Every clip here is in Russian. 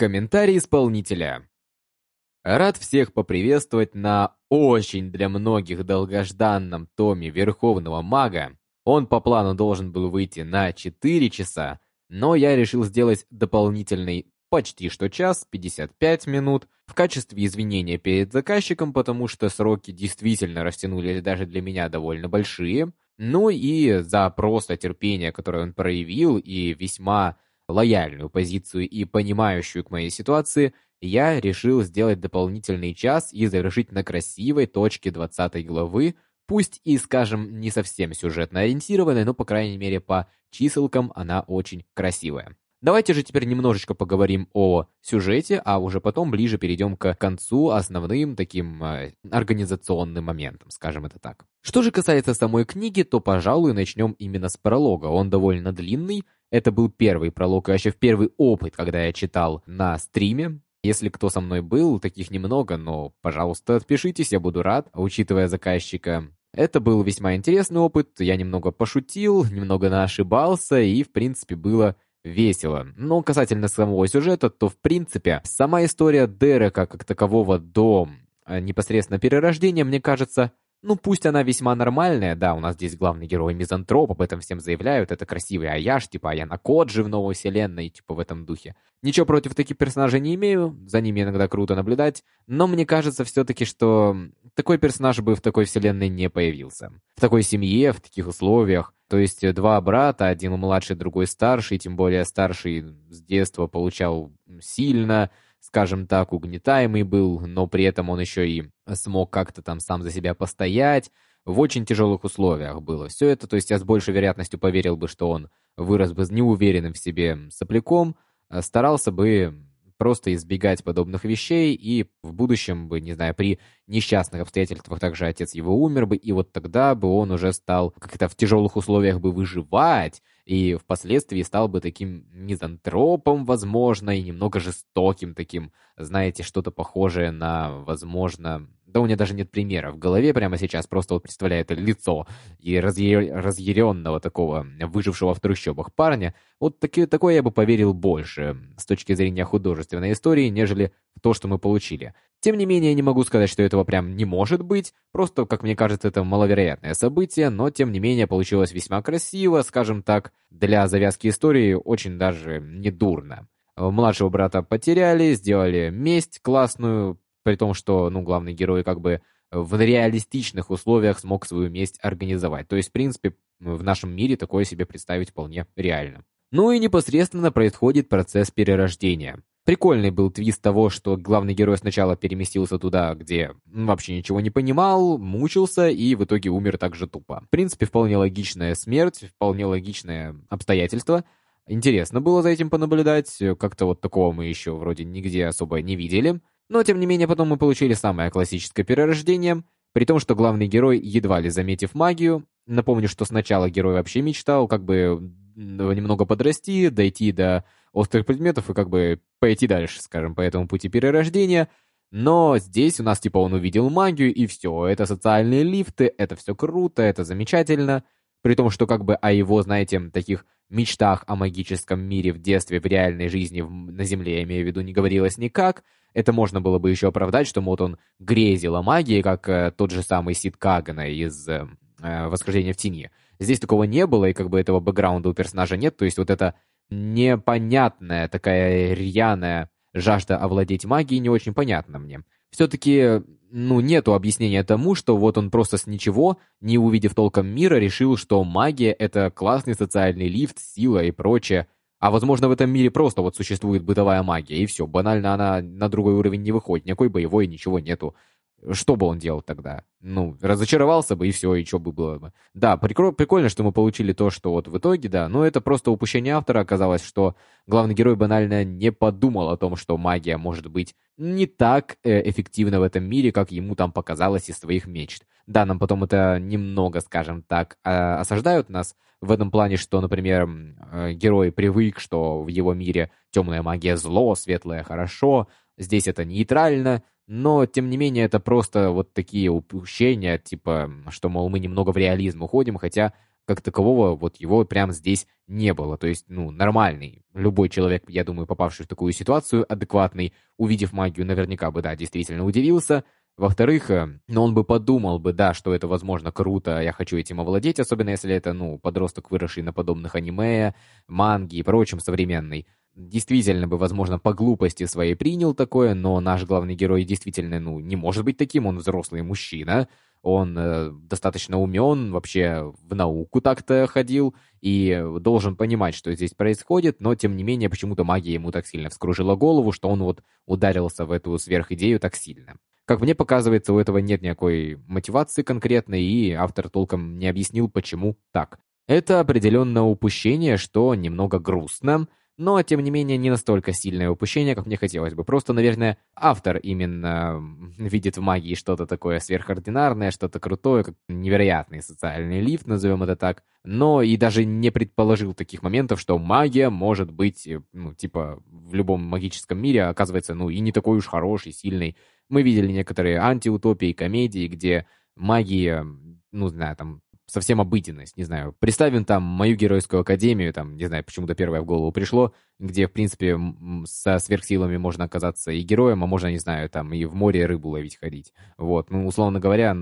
Комментарий исполнителя. Рад всех поприветствовать на очень для многих долгожданном томе Верховного Мага. Он по плану должен был выйти на 4 часа, но я решил сделать дополнительный почти что час, 55 минут, в качестве извинения перед заказчиком, потому что сроки действительно растянулись даже для меня довольно большие, ну и за просто терпение, которое он проявил, и весьма лояльную позицию и понимающую к моей ситуации, я решил сделать дополнительный час и завершить на красивой точке 20 главы, пусть и, скажем, не совсем сюжетно ориентированной, но, по крайней мере, по чиселкам она очень красивая. Давайте же теперь немножечко поговорим о сюжете, а уже потом ближе перейдем к концу, основным таким э, организационным моментам, скажем это так. Что же касается самой книги, то, пожалуй, начнем именно с пролога. Он довольно длинный, это был первый пролог, и вообще первый опыт, когда я читал на стриме. Если кто со мной был, таких немного, но, пожалуйста, отпишитесь, я буду рад, учитывая заказчика. Это был весьма интересный опыт, я немного пошутил, немного ошибался, и, в принципе, было весело. Но касательно самого сюжета, то, в принципе, сама история Дерека как такового до э, непосредственно перерождения, мне кажется, ну, пусть она весьма нормальная, да, у нас здесь главный герой мизантроп, об этом всем заявляют, это красивый Аяш, типа Аяна Коджи в новой вселенной, типа в этом духе. Ничего против таких персонажей не имею, за ними иногда круто наблюдать, но мне кажется все-таки, что такой персонаж бы в такой вселенной не появился. В такой семье, в таких условиях. То есть два брата, один младший, другой старший, тем более старший с детства получал сильно, скажем так, угнетаемый был, но при этом он еще и смог как-то там сам за себя постоять. В очень тяжелых условиях было все это, то есть я с большей вероятностью поверил бы, что он вырос бы с неуверенным в себе сопляком, а старался бы просто избегать подобных вещей, и в будущем бы, не знаю, при несчастных обстоятельствах также отец его умер бы, и вот тогда бы он уже стал как-то в тяжелых условиях бы выживать, и впоследствии стал бы таким мизантропом, возможно, и немного жестоким таким, знаете, что-то похожее на, возможно, да у меня даже нет примера в голове прямо сейчас, просто вот представляю это лицо и разъя... разъяренного такого, выжившего в трущобах парня. Вот таки, такое я бы поверил больше с точки зрения художественной истории, нежели в то, что мы получили. Тем не менее, не могу сказать, что этого прям не может быть, просто, как мне кажется, это маловероятное событие, но тем не менее получилось весьма красиво, скажем так, для завязки истории очень даже недурно. Младшего брата потеряли, сделали месть классную, при том, что, ну, главный герой как бы в реалистичных условиях смог свою месть организовать. То есть, в принципе, в нашем мире такое себе представить вполне реально. Ну и непосредственно происходит процесс перерождения. Прикольный был твист того, что главный герой сначала переместился туда, где вообще ничего не понимал, мучился и в итоге умер так же тупо. В принципе, вполне логичная смерть, вполне логичное обстоятельство. Интересно было за этим понаблюдать, как-то вот такого мы еще вроде нигде особо не видели. Но, тем не менее, потом мы получили самое классическое перерождение, при том, что главный герой, едва ли заметив магию, напомню, что сначала герой вообще мечтал как бы немного подрасти, дойти до острых предметов и как бы пойти дальше, скажем, по этому пути перерождения, но здесь у нас типа он увидел магию и все, это социальные лифты, это все круто, это замечательно, при том, что как бы о его, знаете, таких мечтах о магическом мире в детстве, в реальной жизни на Земле, я имею в виду, не говорилось никак, это можно было бы еще оправдать, что вот он грезил о магии, как э, тот же самый Сид Кагана из э, э, «Восхождения в тени». Здесь такого не было, и как бы этого бэкграунда у персонажа нет, то есть вот эта непонятная такая рьяная жажда овладеть магией не очень понятна мне. Все-таки, ну, нету объяснения тому, что вот он просто с ничего, не увидев толком мира, решил, что магия — это классный социальный лифт, сила и прочее, а возможно в этом мире просто вот существует бытовая магия, и все, банально она на другой уровень не выходит, никакой боевой, ничего нету. Что бы он делал тогда? Ну, разочаровался бы, и все, и что бы было бы. Да, прикольно, что мы получили то, что вот в итоге, да, но это просто упущение автора оказалось, что главный герой банально не подумал о том, что магия может быть не так э, эффективна в этом мире, как ему там показалось из своих мечт. Да, нам потом это немного, скажем так, а, осаждают нас в этом плане, что, например, э, герой привык, что в его мире темная магия зло, светлая хорошо, здесь это нейтрально, но, тем не менее, это просто вот такие упущения, типа, что, мол, мы немного в реализм уходим, хотя, как такового вот его прям здесь не было. То есть, ну, нормальный. Любой человек, я думаю, попавший в такую ситуацию, адекватный, увидев магию, наверняка бы, да, действительно удивился. Во-вторых, э, ну, он бы подумал бы, да, что это, возможно, круто, я хочу этим овладеть, особенно если это, ну, подросток, выросший на подобных аниме, манги и прочем современный. Действительно бы, возможно, по глупости своей принял такое, но наш главный герой действительно, ну, не может быть таким, он взрослый мужчина, он э, достаточно умен, вообще в науку так-то ходил, и должен понимать, что здесь происходит, но тем не менее почему-то магия ему так сильно вскружила голову, что он вот ударился в эту сверхидею так сильно. Как мне показывается, у этого нет никакой мотивации конкретной, и автор толком не объяснил, почему так. Это определенное упущение, что немного грустно, но, тем не менее, не настолько сильное упущение, как мне хотелось бы. Просто, наверное, автор именно видит в магии что-то такое сверхординарное, что-то крутое, как невероятный социальный лифт, назовем это так. Но и даже не предположил таких моментов, что магия может быть, э, ну, типа, в любом магическом мире оказывается, ну, и не такой уж хороший, сильный. Мы видели некоторые антиутопии, комедии, где магия, ну, знаю, там, совсем обыденность, не знаю. Представим там мою геройскую академию, там, не знаю, почему-то первое в голову пришло, где, в принципе, со сверхсилами можно оказаться и героем, а можно, не знаю, там, и в море рыбу ловить ходить. Вот, ну, условно говоря,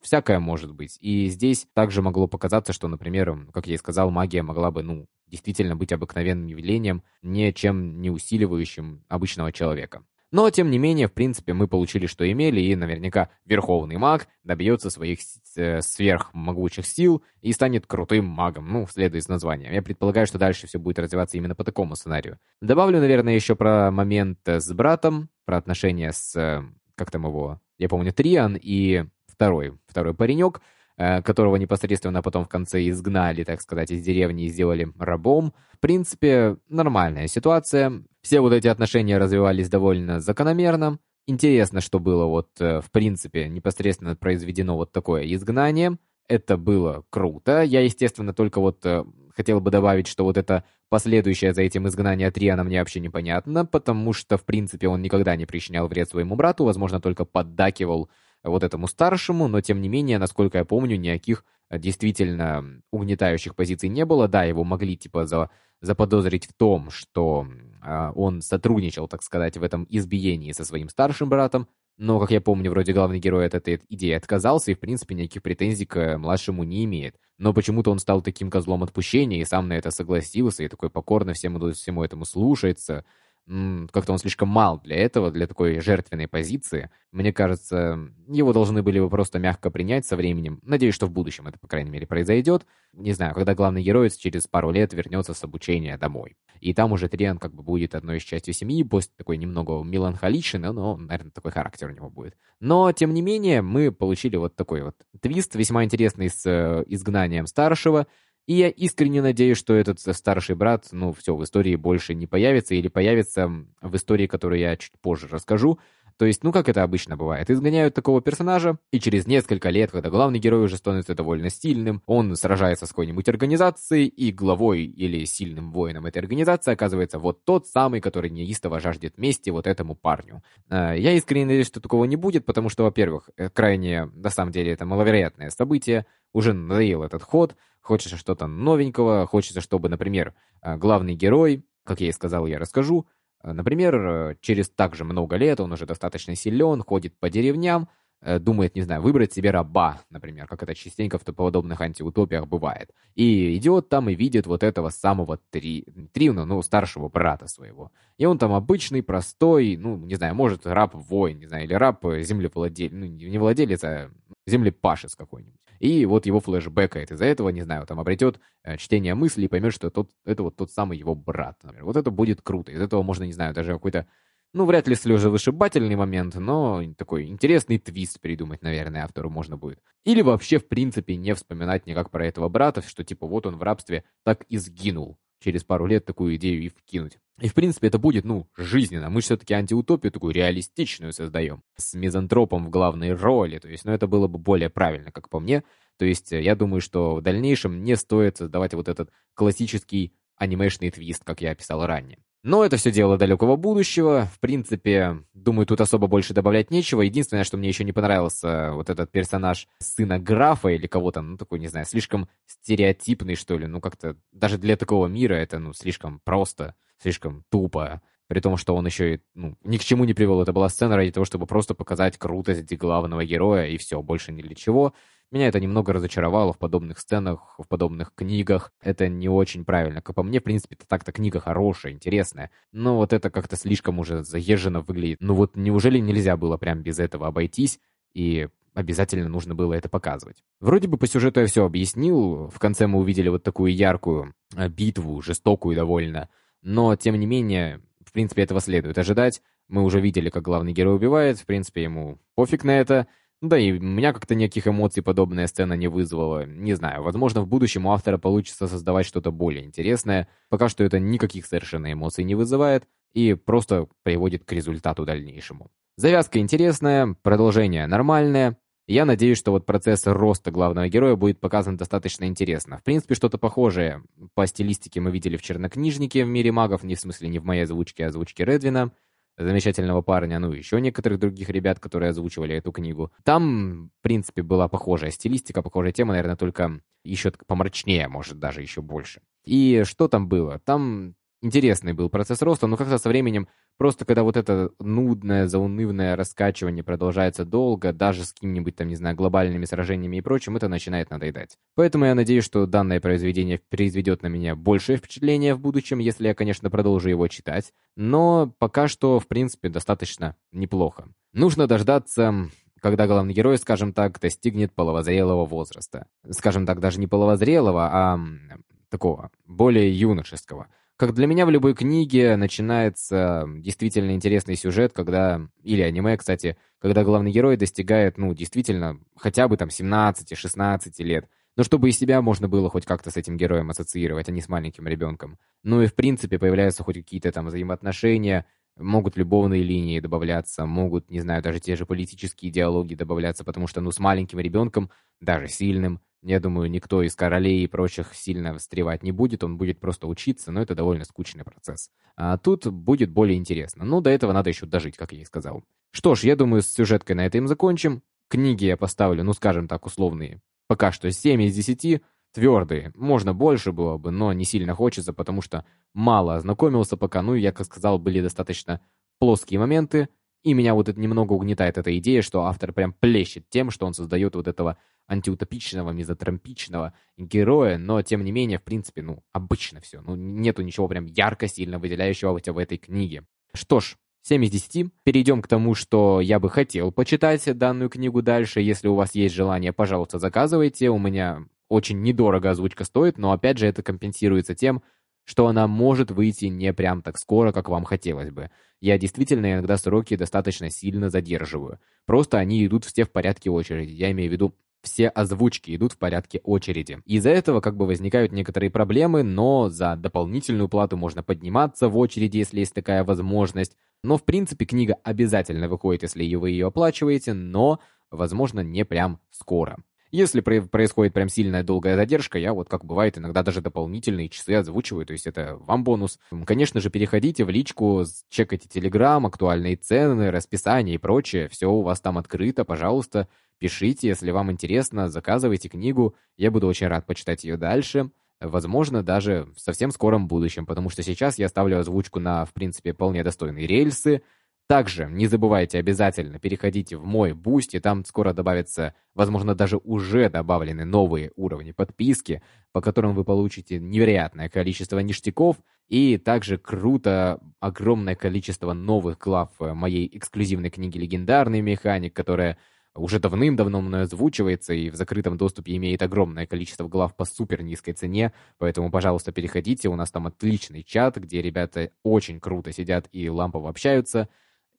всякое может быть. И здесь также могло показаться, что, например, как я и сказал, магия могла бы, ну, действительно быть обыкновенным явлением, ничем не усиливающим обычного человека. Но, тем не менее, в принципе, мы получили, что имели, и наверняка Верховный Маг добьется своих э, сверхмогучих сил и станет крутым магом, ну, следуя из названия. Я предполагаю, что дальше все будет развиваться именно по такому сценарию. Добавлю, наверное, еще про момент э, с братом, про отношения с, э, как там его, я помню, Триан и второй, второй паренек — которого непосредственно потом в конце изгнали, так сказать, из деревни и сделали рабом. В принципе, нормальная ситуация. Все вот эти отношения развивались довольно закономерно. Интересно, что было вот, э, в принципе, непосредственно произведено вот такое изгнание. Это было круто. Я, естественно, только вот э, хотел бы добавить, что вот это последующее за этим изгнание Триана мне вообще непонятно, потому что, в принципе, он никогда не причинял вред своему брату, возможно, только поддакивал вот этому старшему, но тем не менее, насколько я помню, никаких э, действительно угнетающих позиций не было. Да, его могли типа за, заподозрить в том, что э, он сотрудничал, так сказать, в этом избиении со своим старшим братом, но, как я помню, вроде главный герой от этой идеи отказался и, в принципе, никаких претензий к э, младшему не имеет. Но почему-то он стал таким козлом отпущения и сам на это согласился, и такой покорно всему, всему этому слушается как-то он слишком мал для этого, для такой жертвенной позиции. Мне кажется, его должны были бы просто мягко принять со временем. Надеюсь, что в будущем это, по крайней мере, произойдет. Не знаю, когда главный герой через пару лет вернется с обучения домой. И там уже Триан как бы будет одной из частью семьи, пусть такой немного меланхоличный, но, наверное, такой характер у него будет. Но, тем не менее, мы получили вот такой вот твист, весьма интересный с э, изгнанием старшего, и я искренне надеюсь, что этот старший брат, ну, все, в истории больше не появится, или появится в истории, которую я чуть позже расскажу. То есть, ну, как это обычно бывает, изгоняют такого персонажа, и через несколько лет, когда главный герой уже становится довольно сильным, он сражается с какой-нибудь организацией, и главой или сильным воином этой организации оказывается вот тот самый, который неистово жаждет мести вот этому парню. А, я искренне надеюсь, что такого не будет, потому что, во-первых, э, крайне, на самом деле, это маловероятное событие, уже надоел этот ход, Хочется что-то новенького, хочется, чтобы, например, э, главный герой, как я и сказал, я расскажу, например, через так же много лет он уже достаточно силен, ходит по деревням, думает, не знаю, выбрать себе раба, например, как это частенько в подобных антиутопиях бывает. И идет там и видит вот этого самого Три... Тривна, ну, старшего брата своего. И он там обычный, простой, ну, не знаю, может, раб-воин, не знаю, или раб-землевладелец, ну, не владелец, а землепашец какой-нибудь. И вот его флешбэкает из-за этого, не знаю, там обретет э, чтение мысли и поймет, что тот, это вот тот самый его брат. Например. Вот это будет круто. Из этого можно, не знаю, даже какой-то, ну, вряд ли слезовышибательный момент, но такой интересный твист придумать, наверное, автору можно будет. Или вообще, в принципе, не вспоминать никак про этого брата, что типа вот он в рабстве так и сгинул через пару лет такую идею и вкинуть. И, в принципе, это будет, ну, жизненно. Мы все-таки антиутопию такую реалистичную создаем. С мизантропом в главной роли. То есть, ну, это было бы более правильно, как по мне. То есть, я думаю, что в дальнейшем не стоит создавать вот этот классический анимешный твист, как я описал ранее. Но это все дело далекого будущего. В принципе, думаю, тут особо больше добавлять нечего. Единственное, что мне еще не понравился вот этот персонаж сына графа или кого-то, ну, такой, не знаю, слишком стереотипный, что ли. Ну, как-то даже для такого мира это, ну, слишком просто, слишком тупо. При том, что он еще и, ну, ни к чему не привел. Это была сцена ради того, чтобы просто показать крутость главного героя, и все, больше ни для чего. Меня это немного разочаровало в подобных сценах, в подобных книгах. Это не очень правильно. Как по мне, в принципе, это так-то книга хорошая, интересная. Но вот это как-то слишком уже заезженно выглядит. Ну вот неужели нельзя было прям без этого обойтись? И обязательно нужно было это показывать. Вроде бы по сюжету я все объяснил. В конце мы увидели вот такую яркую э, битву, жестокую довольно. Но, тем не менее, в принципе, этого следует ожидать. Мы уже видели, как главный герой убивает. В принципе, ему пофиг на это. Да и меня как-то никаких эмоций подобная сцена не вызвала. Не знаю, возможно, в будущем у автора получится создавать что-то более интересное. Пока что это никаких совершенно эмоций не вызывает и просто приводит к результату дальнейшему. Завязка интересная, продолжение нормальное. Я надеюсь, что вот процесс роста главного героя будет показан достаточно интересно. В принципе, что-то похожее по стилистике мы видели в «Чернокнижнике» в «Мире магов», не в смысле не в моей озвучке, а озвучке Редвина замечательного парня, ну и еще некоторых других ребят, которые озвучивали эту книгу. Там, в принципе, была похожая стилистика, похожая тема, наверное, только еще помрачнее, может, даже еще больше. И что там было? Там интересный был процесс роста, но как-то со временем, просто когда вот это нудное, заунывное раскачивание продолжается долго, даже с какими-нибудь там, не знаю, глобальными сражениями и прочим, это начинает надоедать. Поэтому я надеюсь, что данное произведение произведет на меня большее впечатление в будущем, если я, конечно, продолжу его читать, но пока что, в принципе, достаточно неплохо. Нужно дождаться когда главный герой, скажем так, достигнет половозрелого возраста. Скажем так, даже не половозрелого, а такого, более юношеского. Как для меня в любой книге начинается действительно интересный сюжет, когда, или аниме, кстати, когда главный герой достигает, ну, действительно, хотя бы там 17-16 лет. Но чтобы из себя можно было хоть как-то с этим героем ассоциировать, а не с маленьким ребенком. Ну и в принципе появляются хоть какие-то там взаимоотношения, могут любовные линии добавляться, могут, не знаю, даже те же политические диалоги добавляться, потому что, ну, с маленьким ребенком, даже сильным, я думаю, никто из королей и прочих сильно встревать не будет, он будет просто учиться, но это довольно скучный процесс. А тут будет более интересно. Ну, до этого надо еще дожить, как я и сказал. Что ж, я думаю, с сюжеткой на этом закончим. Книги я поставлю, ну, скажем так, условные. Пока что 7 из 10, твердые. Можно больше было бы, но не сильно хочется, потому что мало ознакомился пока. Ну, я, как сказал, были достаточно плоские моменты. И меня вот это немного угнетает эта идея, что автор прям плещет тем, что он создает вот этого антиутопичного, мизотрампичного героя, но тем не менее, в принципе, ну, обычно все. Ну, нету ничего прям ярко, сильно выделяющегося в этой книге. Что ж, 7 из 10. Перейдем к тому, что я бы хотел почитать данную книгу дальше. Если у вас есть желание, пожалуйста, заказывайте. У меня очень недорого озвучка стоит, но опять же это компенсируется тем, что она может выйти не прям так скоро, как вам хотелось бы. Я действительно иногда сроки достаточно сильно задерживаю. Просто они идут все в порядке очереди. Я имею в виду, все озвучки идут в порядке очереди. Из-за этого как бы возникают некоторые проблемы, но за дополнительную плату можно подниматься в очереди, если есть такая возможность. Но в принципе книга обязательно выходит, если вы ее оплачиваете, но, возможно, не прям скоро. Если происходит прям сильная долгая задержка, я вот, как бывает, иногда даже дополнительные часы озвучиваю, то есть это вам бонус. Конечно же, переходите в личку, чекайте Телеграм, актуальные цены, расписание и прочее. Все у вас там открыто, пожалуйста, пишите, если вам интересно, заказывайте книгу, я буду очень рад почитать ее дальше. Возможно, даже в совсем скором будущем, потому что сейчас я ставлю озвучку на, в принципе, вполне достойные рельсы, также не забывайте обязательно переходите в мой Boosty, и там скоро добавятся, возможно, даже уже добавлены новые уровни подписки, по которым вы получите невероятное количество ништяков, и также круто огромное количество новых глав моей эксклюзивной книги «Легендарный механик», которая уже давным-давно мной озвучивается и в закрытом доступе имеет огромное количество глав по супер низкой цене, поэтому, пожалуйста, переходите, у нас там отличный чат, где ребята очень круто сидят и лампово общаются,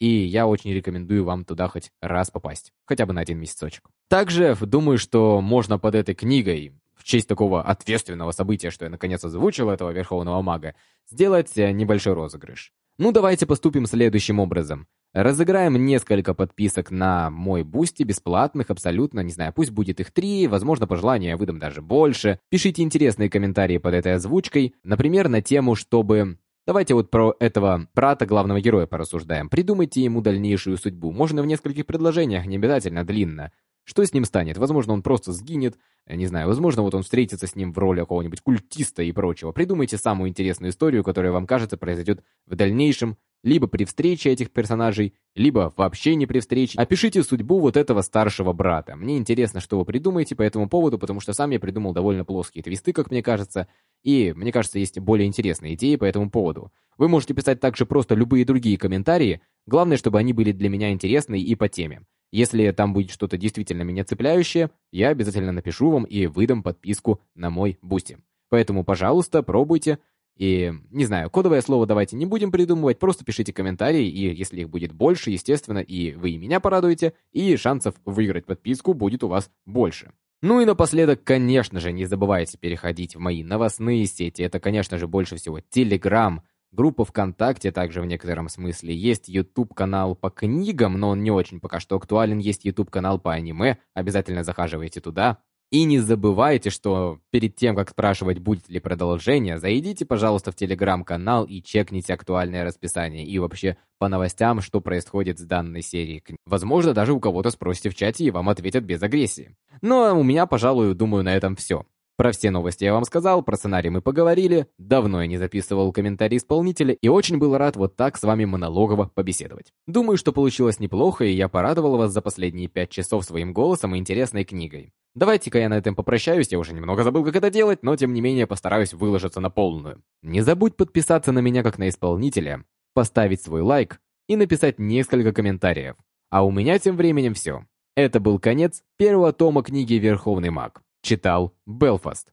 и я очень рекомендую вам туда хоть раз попасть, хотя бы на один месяцочек. Также думаю, что можно под этой книгой, в честь такого ответственного события, что я наконец озвучил этого Верховного Мага, сделать э, небольшой розыгрыш. Ну давайте поступим следующим образом. Разыграем несколько подписок на мой Boosty, бесплатных, абсолютно, не знаю, пусть будет их три, возможно, по желанию я выдам даже больше. Пишите интересные комментарии под этой озвучкой, например, на тему, чтобы Давайте вот про этого брата главного героя порассуждаем. Придумайте ему дальнейшую судьбу. Можно в нескольких предложениях, не обязательно длинно. Что с ним станет? Возможно, он просто сгинет, не знаю, возможно, вот он встретится с ним в роли какого-нибудь культиста и прочего. Придумайте самую интересную историю, которая вам кажется произойдет в дальнейшем, либо при встрече этих персонажей, либо вообще не при встрече. Опишите судьбу вот этого старшего брата. Мне интересно, что вы придумаете по этому поводу, потому что сам я придумал довольно плоские твисты, как мне кажется, и, мне кажется, есть более интересные идеи по этому поводу. Вы можете писать также просто любые другие комментарии, главное, чтобы они были для меня интересны и по теме. Если там будет что-то действительно меня цепляющее, я обязательно напишу вам и выдам подписку на мой Boosty. Поэтому, пожалуйста, пробуйте. И, не знаю, кодовое слово давайте не будем придумывать, просто пишите комментарии, и если их будет больше, естественно, и вы и меня порадуете, и шансов выиграть подписку будет у вас больше. Ну и напоследок, конечно же, не забывайте переходить в мои новостные сети. Это, конечно же, больше всего Telegram, группа ВКонтакте также в некотором смысле. Есть YouTube-канал по книгам, но он не очень пока что актуален. Есть YouTube-канал по аниме, обязательно захаживайте туда. И не забывайте, что перед тем, как спрашивать, будет ли продолжение, зайдите, пожалуйста, в телеграм-канал и чекните актуальное расписание и вообще по новостям, что происходит с данной серией. Возможно, даже у кого-то спросите в чате и вам ответят без агрессии. Но у меня, пожалуй, думаю, на этом все. Про все новости я вам сказал, про сценарий мы поговорили, давно я не записывал комментарий исполнителя и очень был рад вот так с вами монологово побеседовать. Думаю, что получилось неплохо, и я порадовал вас за последние пять часов своим голосом и интересной книгой. Давайте-ка я на этом попрощаюсь, я уже немного забыл, как это делать, но тем не менее постараюсь выложиться на полную. Не забудь подписаться на меня как на исполнителя, поставить свой лайк и написать несколько комментариев. А у меня тем временем все. Это был конец первого тома книги «Верховный маг». Читал Белфаст.